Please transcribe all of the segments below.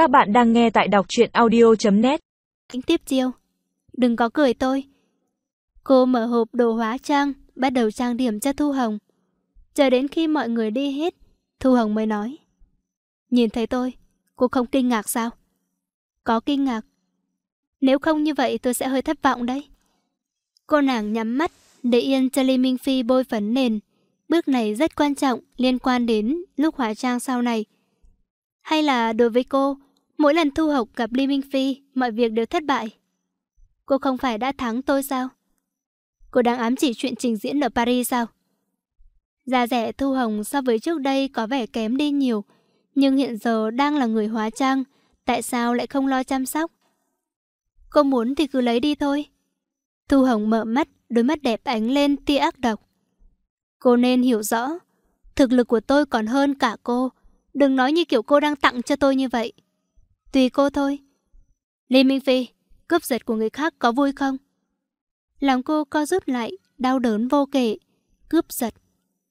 Các bạn đang nghe tại đọc truyện audio.net Anh tiếp chiêu. Đừng có cười tôi. Cô mở hộp đồ hóa trang, bắt đầu trang điểm cho Thu Hồng. Chờ đến khi mọi người đi hết, Thu Hồng mới nói. Nhìn thấy tôi, cô không kinh ngạc sao? Có kinh ngạc. Nếu không như vậy tôi sẽ hơi thất vọng đấy. Cô nàng nhắm mắt, để yên cho Lê Minh Phi bôi phấn nền. Bước này rất quan trọng liên quan đến lúc hóa trang sau này. Hay là đối với cô, mỗi lần Thu Hồng gặp Lê Minh Phi, mọi việc đều thất bại. Cô không phải đã thắng tôi sao? Cô đang ám chỉ chuyện trình diễn ở Paris sao? Da rẻ Thu Hồng so với trước đây có vẻ kém đi nhiều, nhưng hiện giờ đang là người hóa trang, tại sao lại không lo chăm sóc? Cô muốn thì cứ lấy đi thôi. Thu Hồng mở mắt, đôi mắt đẹp ánh lên tia ác độc. Cô nên hiểu rõ, thực lực của tôi còn hơn cả cô. Đừng nói như kiểu cô đang tặng cho tôi như vậy. Tùy cô thôi. Lê Minh Phi, cướp giật của người khác có vui không? Lòng cô co rút lại, đau đớn vô kể. Cướp giật.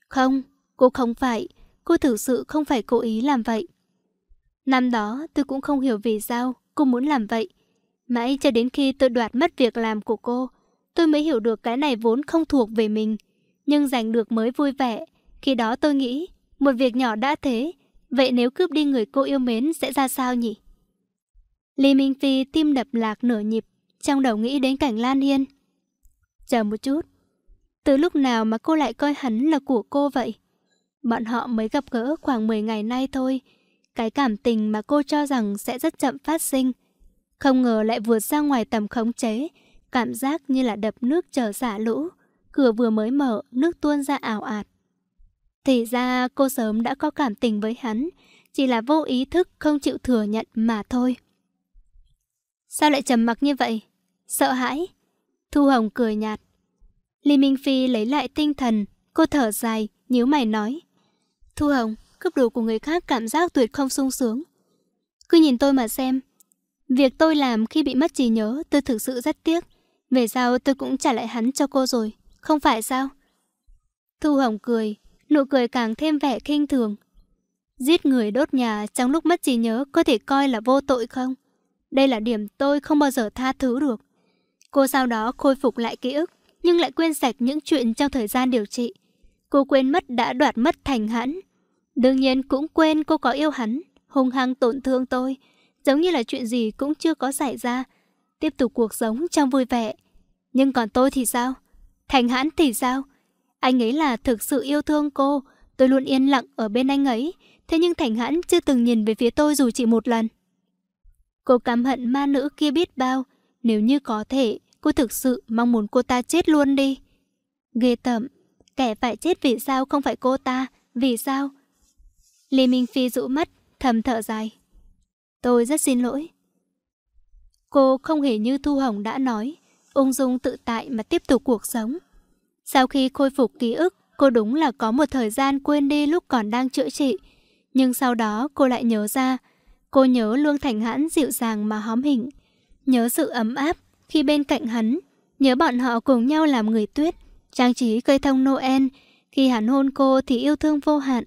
Không, cô không phải. Cô thực sự không phải cố ý làm vậy. Năm đó tôi cũng không hiểu vì sao cô muốn làm vậy. Mãi cho đến khi tôi đoạt mất việc làm của cô, tôi mới hiểu được cái này vốn không thuộc về mình. Nhưng giành được mới vui vẻ. Khi đó tôi nghĩ, một việc nhỏ đã thế, vậy nếu cướp đi người cô yêu mến sẽ ra sao nhỉ? Lý Minh Phi tim đập lạc nửa nhịp, trong đầu nghĩ đến cảnh Lan Hiên. Chờ một chút, từ lúc nào mà cô lại coi hắn là của cô vậy? Bọn họ mới gặp gỡ khoảng 10 ngày nay thôi. Cái cảm tình mà cô cho rằng sẽ rất chậm phát sinh. Không ngờ lại vượt ra ngoài tầm khống chế, cảm giác như là đập nước chờ xả lũ. Cửa vừa mới mở, nước tuôn ra ảo ạt. Thì ra cô sớm đã có cảm tình với hắn, chỉ là vô ý thức không chịu thừa nhận mà thôi. Sao lại trầm mặc như vậy? Sợ hãi? Thu Hồng cười nhạt. Lý Minh Phi lấy lại tinh thần, cô thở dài, nhíu mày nói. Thu Hồng, cướp đồ của người khác cảm giác tuyệt không sung sướng. Cứ nhìn tôi mà xem. Việc tôi làm khi bị mất trí nhớ tôi thực sự rất tiếc. Về sau tôi cũng trả lại hắn cho cô rồi. Không phải sao? Thu Hồng cười, nụ cười càng thêm vẻ khinh thường. Giết người đốt nhà trong lúc mất trí nhớ có thể coi là vô tội không? Đây là điểm tôi không bao giờ tha thứ được. Cô sau đó khôi phục lại ký ức, nhưng lại quên sạch những chuyện trong thời gian điều trị. Cô quên mất đã đoạt mất thành hắn. Đương nhiên cũng quên cô có yêu hắn, hung hăng tổn thương tôi, giống như là chuyện gì cũng chưa có xảy ra. Tiếp tục cuộc sống trong vui vẻ. Nhưng còn tôi thì sao? Thành hãn thì sao? Anh ấy là thực sự yêu thương cô, tôi luôn yên lặng ở bên anh ấy, thế nhưng Thành hãn chưa từng nhìn về phía tôi dù chỉ một lần. Cô căm hận ma nữ kia biết bao, nếu như có thể, cô thực sự mong muốn cô ta chết luôn đi. Ghê tởm, kẻ phải chết vì sao không phải cô ta, vì sao? Lê Minh Phi dụ mắt, thầm thở dài. Tôi rất xin lỗi. Cô không hề như Thu Hồng đã nói, ung dung tự tại mà tiếp tục cuộc sống. Sau khi khôi phục ký ức, cô đúng là có một thời gian quên đi lúc còn đang chữa trị. Nhưng sau đó cô lại nhớ ra, cô nhớ Lương Thành Hãn dịu dàng mà hóm hình. Nhớ sự ấm áp khi bên cạnh hắn, nhớ bọn họ cùng nhau làm người tuyết, trang trí cây thông Noel. Khi hắn hôn cô thì yêu thương vô hạn.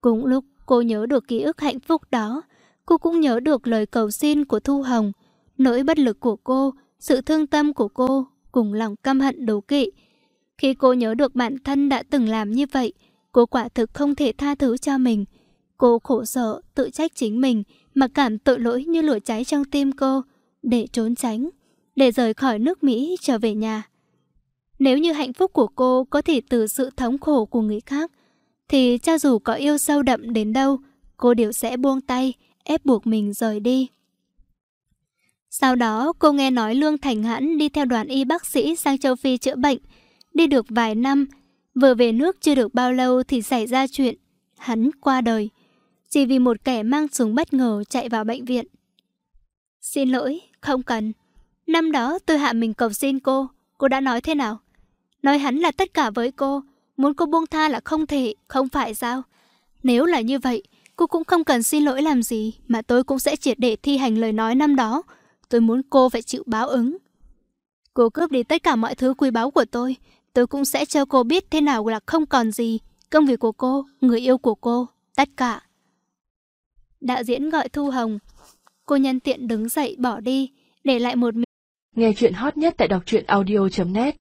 Cũng lúc cô nhớ được ký ức hạnh phúc đó, cô cũng nhớ được lời cầu xin của Thu Hồng, nỗi bất lực của cô, sự thương tâm của cô, cùng lòng căm hận đố kỵ. Khi cô nhớ được bản thân đã từng làm như vậy, cô quả thực không thể tha thứ cho mình. Cô khổ sở, tự trách chính mình, mà cảm tội lỗi như lửa cháy trong tim cô, để trốn tránh, để rời khỏi nước Mỹ trở về nhà. Nếu như hạnh phúc của cô có thể từ sự thống khổ của người khác, thì cho dù có yêu sâu đậm đến đâu, cô đều sẽ buông tay, ép buộc mình rời đi. Sau đó, cô nghe nói Lương Thành Hãn đi theo đoàn y bác sĩ sang châu Phi chữa bệnh. Đi được vài năm, vừa về nước chưa được bao lâu thì xảy ra chuyện. Hắn qua đời. Chỉ vì một kẻ mang súng bất ngờ chạy vào bệnh viện. Xin lỗi, không cần. Năm đó tôi hạ mình cầu xin cô. Cô đã nói thế nào? Nói hắn là tất cả với cô. Muốn cô buông tha là không thể, không phải sao? Nếu là như vậy, cô cũng không cần xin lỗi làm gì, mà tôi cũng sẽ triệt để thi hành lời nói năm đó. Tôi muốn cô phải chịu báo ứng. Cô cướp đi tất cả mọi thứ quý báu của tôi. Tôi cũng sẽ cho cô biết thế nào là không còn gì. Công việc của cô, người yêu của cô, tất cả. Đạo diễn gọi Thu Hồng. Cô nhân tiện đứng dậy bỏ đi, để lại một mình. Nghe chuyện hot nhất tại đọc truyện audio.net